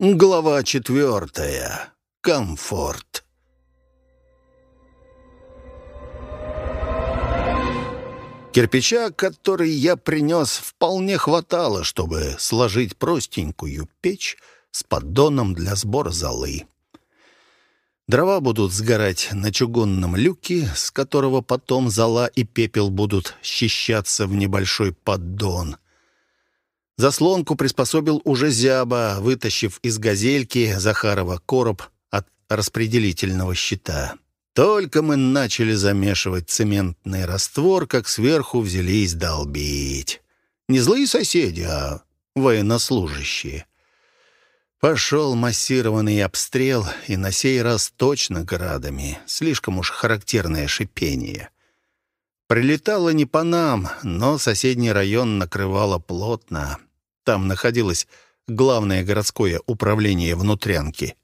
Глава четвертая. Комфорт. Кирпича, который я принес, вполне хватало, чтобы сложить простенькую печь с поддоном для сбора золы. Дрова будут сгорать на чугунном люке, с которого потом зола и пепел будут счищаться в небольшой поддон — Заслонку приспособил уже Зяба, вытащив из газельки Захарова короб от распределительного щита. Только мы начали замешивать цементный раствор, как сверху взялись долбить. Не злые соседи, а военнослужащие. Пошел массированный обстрел, и на сей раз точно градами. Слишком уж характерное шипение. Прилетало не по нам, но соседний район накрывало плотно. Там находилось главное городское управление внутрянки.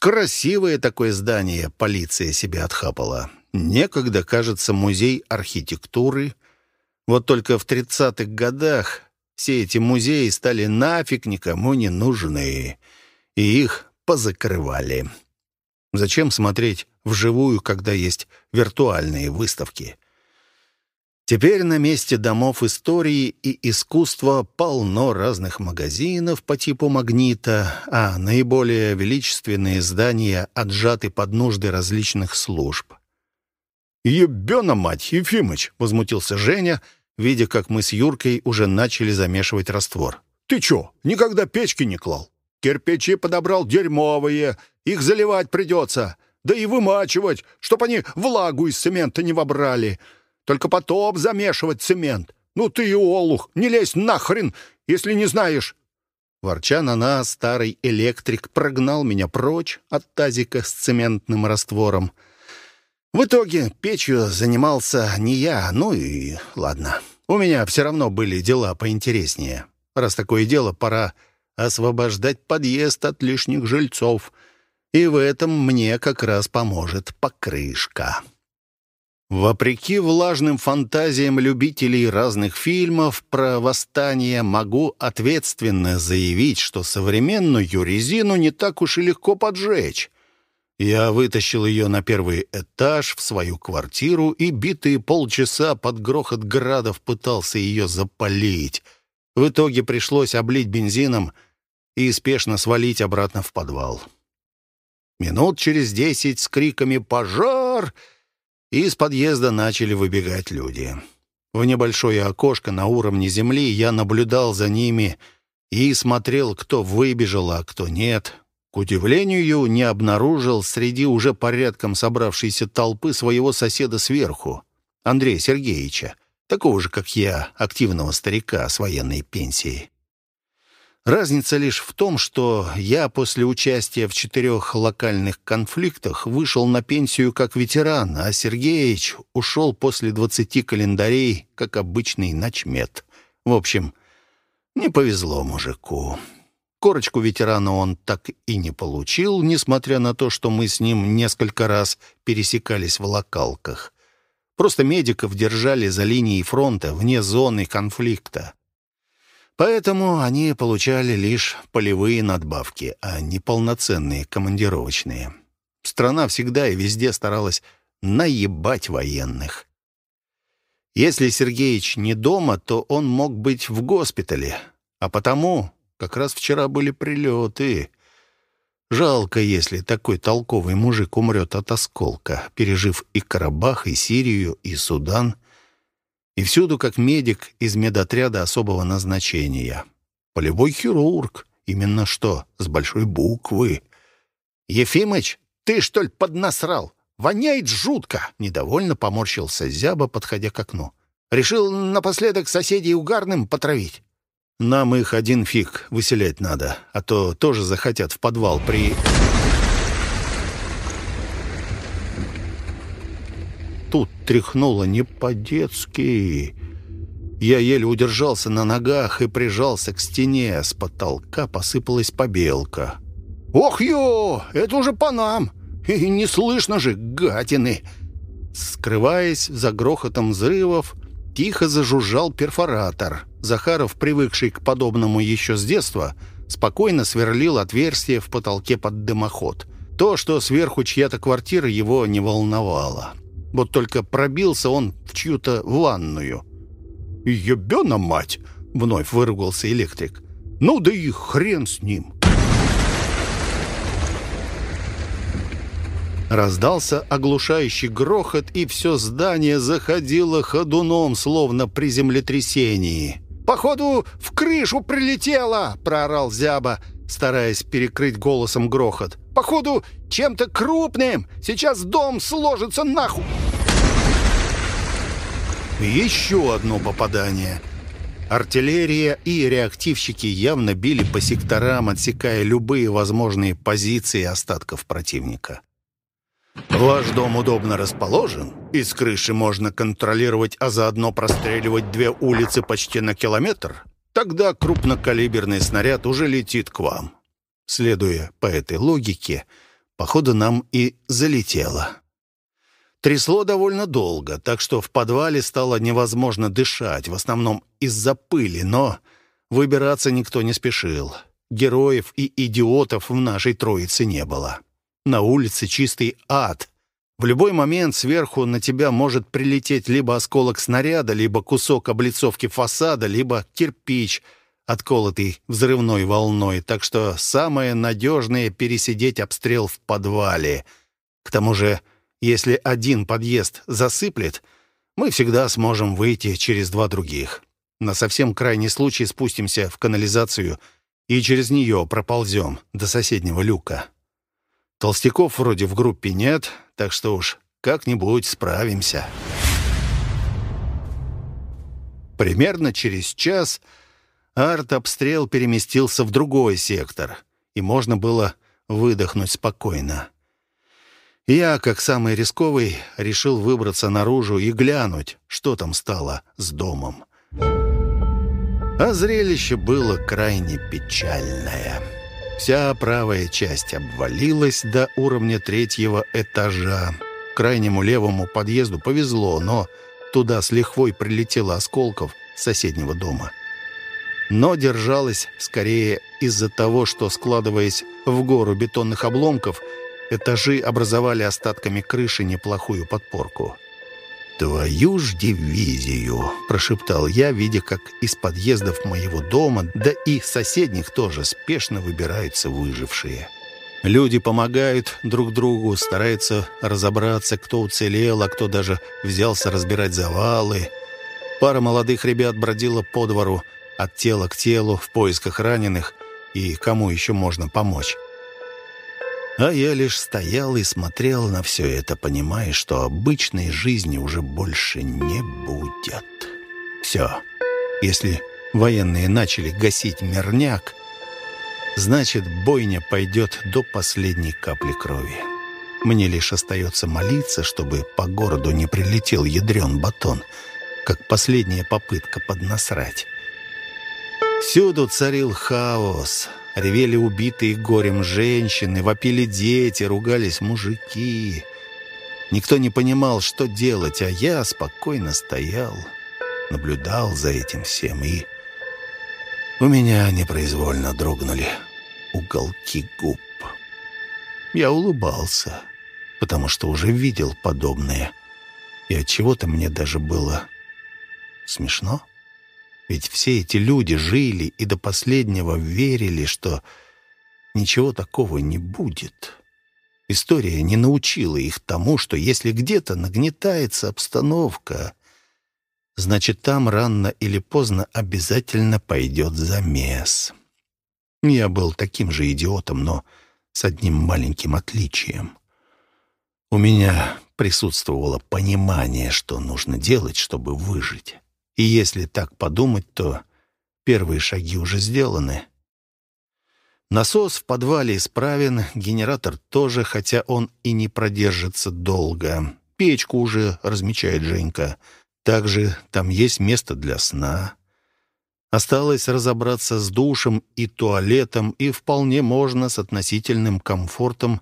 Красивое такое здание полиция себе отхапала. Некогда, кажется, музей архитектуры. Вот только в 30-х годах все эти музеи стали нафиг никому не нужны, и их позакрывали. Зачем смотреть вживую, когда есть виртуальные выставки? Теперь на месте домов истории и искусства полно разных магазинов по типу магнита, а наиболее величественные здания отжаты под нужды различных служб. «Ебена мать, Ефимыч!» — возмутился Женя, видя, как мы с Юркой уже начали замешивать раствор. «Ты чё, никогда печки не клал? Кирпичи подобрал дерьмовые, их заливать придется, да и вымачивать, чтоб они влагу из цемента не вобрали». Только потом замешивать цемент. Ну ты и олух, не лезь нахрен, если не знаешь!» Ворча на нас, старый электрик прогнал меня прочь от тазика с цементным раствором. В итоге печью занимался не я, ну и ладно. У меня все равно были дела поинтереснее. Раз такое дело, пора освобождать подъезд от лишних жильцов. И в этом мне как раз поможет покрышка. Вопреки влажным фантазиям любителей разных фильмов про восстание, могу ответственно заявить, что современную резину не так уж и легко поджечь. Я вытащил ее на первый этаж в свою квартиру и битые полчаса под грохот градов пытался ее запалить. В итоге пришлось облить бензином и спешно свалить обратно в подвал. Минут через десять с криками «Пожар!» И из подъезда начали выбегать люди. В небольшое окошко на уровне земли я наблюдал за ними и смотрел, кто выбежал, а кто нет. К удивлению, не обнаружил среди уже порядком собравшейся толпы своего соседа сверху, Андрея Сергеевича, такого же, как я, активного старика с военной пенсией. Разница лишь в том, что я после участия в четырех локальных конфликтах вышел на пенсию как ветеран, а Сергеич ушел после двадцати календарей, как обычный начмет. В общем, не повезло мужику. Корочку ветерана он так и не получил, несмотря на то, что мы с ним несколько раз пересекались в локалках. Просто медиков держали за линией фронта, вне зоны конфликта. Поэтому они получали лишь полевые надбавки, а не полноценные командировочные. Страна всегда и везде старалась наебать военных. Если Сергеич не дома, то он мог быть в госпитале, а потому как раз вчера были прилеты. Жалко, если такой толковый мужик умрет от осколка, пережив и Карабах, и Сирию, и Судан — и всюду как медик из медотряда особого назначения. Полевой хирург. Именно что, с большой буквы. «Ефимыч, ты, что ли, поднасрал? Воняет жутко!» Недовольно поморщился Зяба, подходя к окну. «Решил напоследок соседей угарным потравить?» «Нам их один фиг выселять надо, а то тоже захотят в подвал при...» тут тряхнуло не по-детски. Я еле удержался на ногах и прижался к стене. С потолка посыпалась побелка. «Ох, ё! Это уже по нам! И не слышно же, гатины!» Скрываясь за грохотом взрывов, тихо зажужжал перфоратор. Захаров, привыкший к подобному еще с детства, Спокойно сверлил отверстие в потолке под дымоход. То, что сверху чья-то квартира, его не волновало. Вот только пробился он в чью-то ванную. «Ебена мать!» — вновь выругался электрик. «Ну да и хрен с ним!» Раздался оглушающий грохот, и все здание заходило ходуном, словно при землетрясении. «Походу, в крышу прилетело!» — проорал Зяба, стараясь перекрыть голосом грохот. «Походу, чем-то крупным! Сейчас дом сложится нахуй!» Еще одно попадание. Артиллерия и реактивщики явно били по секторам, отсекая любые возможные позиции остатков противника. Ваш дом удобно расположен, и с крыши можно контролировать, а заодно простреливать две улицы почти на километр. Тогда крупнокалиберный снаряд уже летит к вам. Следуя по этой логике, походу нам и залетело. Трясло довольно долго, так что в подвале стало невозможно дышать, в основном из-за пыли, но выбираться никто не спешил. Героев и идиотов в нашей троице не было. На улице чистый ад. В любой момент сверху на тебя может прилететь либо осколок снаряда, либо кусок облицовки фасада, либо кирпич, отколотый взрывной волной. Так что самое надежное — пересидеть обстрел в подвале. К тому же, если один подъезд засыплет, мы всегда сможем выйти через два других. На совсем крайний случай спустимся в канализацию и через нее проползем до соседнего люка. Толстяков вроде в группе нет, так что уж как-нибудь справимся. Примерно через час арт-обстрел переместился в другой сектор, и можно было выдохнуть спокойно. Я, как самый рисковый, решил выбраться наружу и глянуть, что там стало с домом. А зрелище было крайне печальное. Вся правая часть обвалилась до уровня третьего этажа. Крайнему левому подъезду повезло, но туда с лихвой прилетело осколков соседнего дома. Но держалась скорее из-за того, что, складываясь в гору бетонных обломков, этажи образовали остатками крыши неплохую подпорку. «Твою ж дивизию!» — прошептал я, видя, как из подъездов моего дома, да и соседних тоже спешно выбираются выжившие. Люди помогают друг другу, стараются разобраться, кто уцелел, а кто даже взялся разбирать завалы. Пара молодых ребят бродила по двору от тела к телу в поисках раненых и кому еще можно помочь. А я лишь стоял и смотрел на все это, понимая, что обычной жизни уже больше не будет. Все. Если военные начали гасить мирняк, значит, бойня пойдет до последней капли крови. Мне лишь остается молиться, чтобы по городу не прилетел ядрен батон, как последняя попытка поднасрать. Всюду царил хаос — Ревели убитые горем женщины, вопили дети, ругались мужики. Никто не понимал, что делать, а я спокойно стоял, наблюдал за этим всем, и у меня непроизвольно дрогнули уголки губ. Я улыбался, потому что уже видел подобное, и от чего то мне даже было смешно. Ведь все эти люди жили и до последнего верили, что ничего такого не будет. История не научила их тому, что если где-то нагнетается обстановка, значит, там рано или поздно обязательно пойдет замес. Я был таким же идиотом, но с одним маленьким отличием. У меня присутствовало понимание, что нужно делать, чтобы выжить. И если так подумать, то первые шаги уже сделаны. Насос в подвале исправен, генератор тоже, хотя он и не продержится долго. Печку уже размечает Женька. Также там есть место для сна. Осталось разобраться с душем и туалетом, и вполне можно с относительным комфортом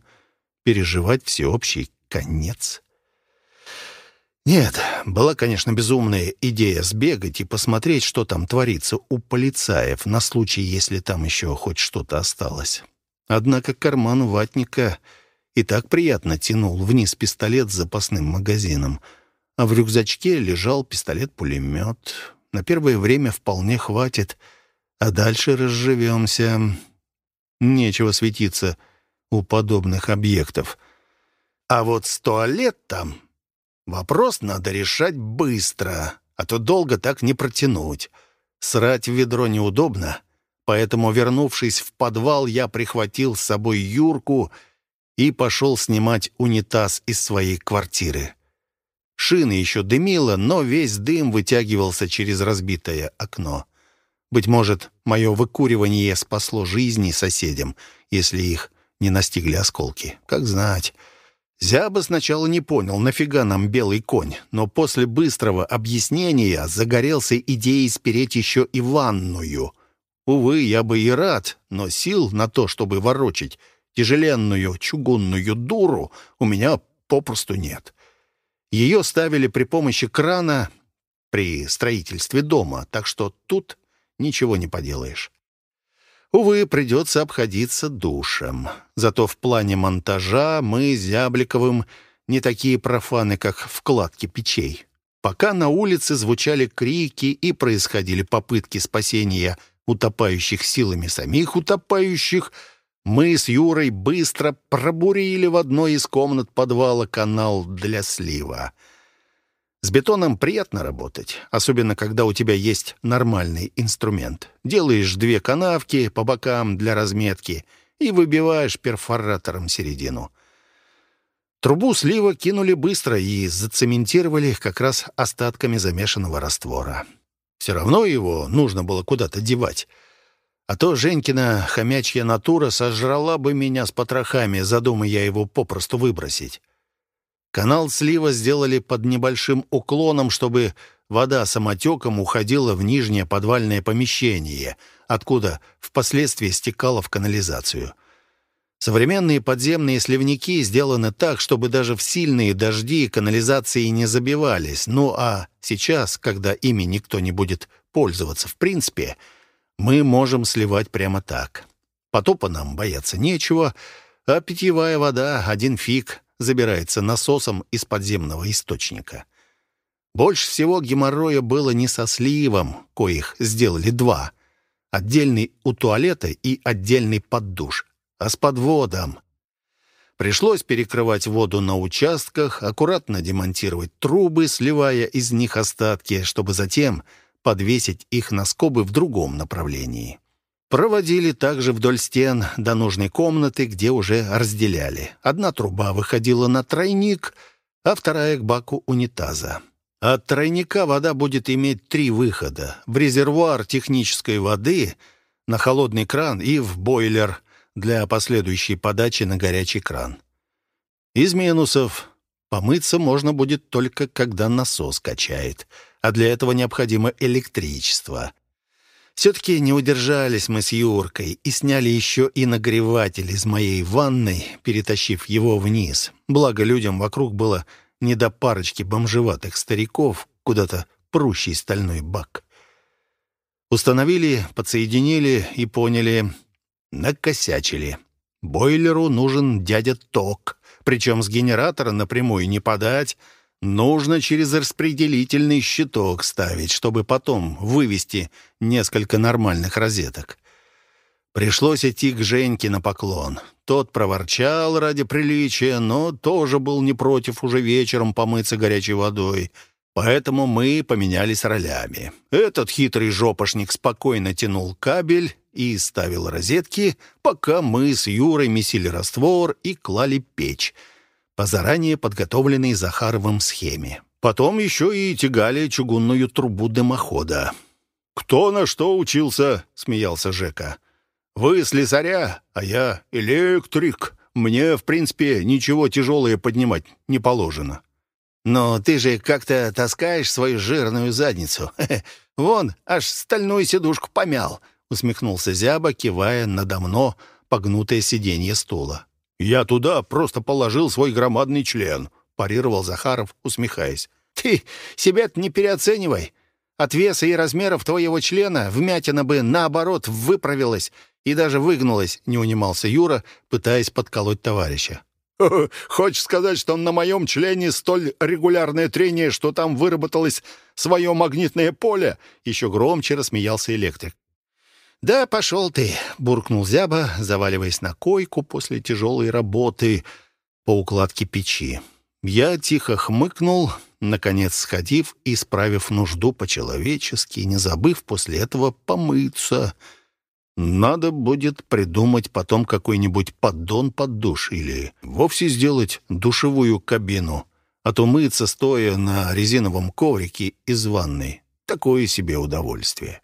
переживать всеобщий конец. Нет, была, конечно, безумная идея сбегать и посмотреть, что там творится у полицаев, на случай, если там еще хоть что-то осталось. Однако карман ватника и так приятно тянул вниз пистолет с запасным магазином, а в рюкзачке лежал пистолет-пулемет. На первое время вполне хватит, а дальше разживемся. Нечего светиться у подобных объектов. А вот с туалетом Вопрос надо решать быстро, а то долго так не протянуть. Срать в ведро неудобно, поэтому, вернувшись в подвал, я прихватил с собой Юрку и пошел снимать унитаз из своей квартиры. Шины еще дымило, но весь дым вытягивался через разбитое окно. Быть может, мое выкуривание спасло жизни соседям, если их не настигли осколки. Как знать. Зяба сначала не понял, нафига нам белый конь, но после быстрого объяснения загорелся идеей спереть еще и ванную. Увы, я бы и рад, но сил на то, чтобы ворочить тяжеленную чугунную дуру, у меня попросту нет. Ее ставили при помощи крана при строительстве дома, так что тут ничего не поделаешь. Увы, придется обходиться душем. Зато в плане монтажа мы с Зябликовым не такие профаны, как вкладки печей. Пока на улице звучали крики и происходили попытки спасения утопающих силами самих утопающих, мы с Юрой быстро пробурили в одной из комнат подвала канал для слива — с бетоном приятно работать, особенно когда у тебя есть нормальный инструмент. Делаешь две канавки по бокам для разметки и выбиваешь перфоратором середину. Трубу слива кинули быстро и зацементировали как раз остатками замешанного раствора. Все равно его нужно было куда-то девать. А то Женькина хомячья натура сожрала бы меня с потрохами, задумая его попросту выбросить. Канал слива сделали под небольшим уклоном, чтобы вода самотеком уходила в нижнее подвальное помещение, откуда впоследствии стекала в канализацию. Современные подземные сливники сделаны так, чтобы даже в сильные дожди канализации не забивались. Ну а сейчас, когда ими никто не будет пользоваться в принципе, мы можем сливать прямо так. Потопа нам бояться нечего, а питьевая вода — один фиг — забирается насосом из подземного источника. Больше всего геморроя было не со сливом, коих сделали два. Отдельный у туалета и отдельный под душ, а с подводом. Пришлось перекрывать воду на участках, аккуратно демонтировать трубы, сливая из них остатки, чтобы затем подвесить их на скобы в другом направлении. Проводили также вдоль стен до нужной комнаты, где уже разделяли. Одна труба выходила на тройник, а вторая к баку унитаза. От тройника вода будет иметь три выхода. В резервуар технической воды, на холодный кран и в бойлер для последующей подачи на горячий кран. Из минусов помыться можно будет только когда насос качает, а для этого необходимо электричество. Все-таки не удержались мы с Юркой и сняли еще и нагреватель из моей ванной, перетащив его вниз. Благо людям вокруг было не до парочки бомжеватых стариков, куда-то прущий стальной бак. Установили, подсоединили и поняли, накосячили. Бойлеру нужен дядя Ток, причем с генератора напрямую не подать, Нужно через распределительный щиток ставить, чтобы потом вывести несколько нормальных розеток. Пришлось идти к Женьке на поклон. Тот проворчал ради приличия, но тоже был не против уже вечером помыться горячей водой. Поэтому мы поменялись ролями. Этот хитрый жопошник спокойно тянул кабель и ставил розетки, пока мы с Юрой месили раствор и клали печь — по заранее подготовленной Захаровым схеме. Потом еще и тягали чугунную трубу дымохода. «Кто на что учился?» — смеялся Жека. «Вы слесаря, а я электрик. Мне, в принципе, ничего тяжелое поднимать не положено». «Но ты же как-то таскаешь свою жирную задницу. Вон, аж стальную сидушку помял», — усмехнулся Зяба, кивая на давно погнутое сиденье стула. «Я туда просто положил свой громадный член», — парировал Захаров, усмехаясь. Ты себя-то не переоценивай. От веса и размеров твоего члена вмятина бы, наоборот, выправилась и даже выгнулась, не унимался Юра, пытаясь подколоть товарища. Хочешь сказать, что на моем члене столь регулярное трение, что там выработалось свое магнитное поле?» Еще громче рассмеялся электрик. «Да пошел ты!» — буркнул Зяба, заваливаясь на койку после тяжелой работы по укладке печи. Я тихо хмыкнул, наконец сходив и справив нужду по-человечески, не забыв после этого помыться — надо будет придумать потом какой-нибудь поддон под душ или вовсе сделать душевую кабину, а то мыться стоя на резиновом коврике из ванной. Такое себе удовольствие.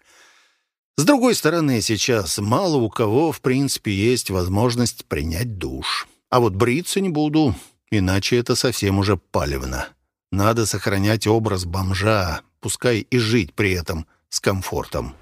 С другой стороны, сейчас мало у кого, в принципе, есть возможность принять душ. А вот бриться не буду, иначе это совсем уже палевно. Надо сохранять образ бомжа, пускай и жить при этом с комфортом.